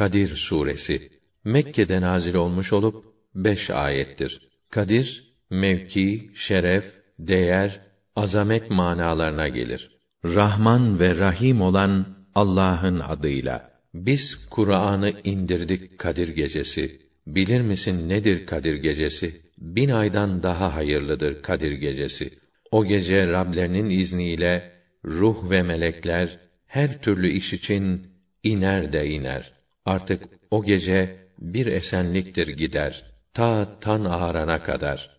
Kadir suresi Mekke'de nazil olmuş olup beş ayettir. Kadir mevki, şeref, değer, azamet manalarına gelir. Rahman ve Rahim olan Allah'ın adıyla. Biz Kur'an'ı indirdik Kadir gecesi. Bilir misin nedir Kadir gecesi? Bin aydan daha hayırlıdır Kadir gecesi. O gece Rablerinin izniyle ruh ve melekler her türlü iş için iner de iner. Artık o gece bir esenliktir gider ta tan ağarana kadar.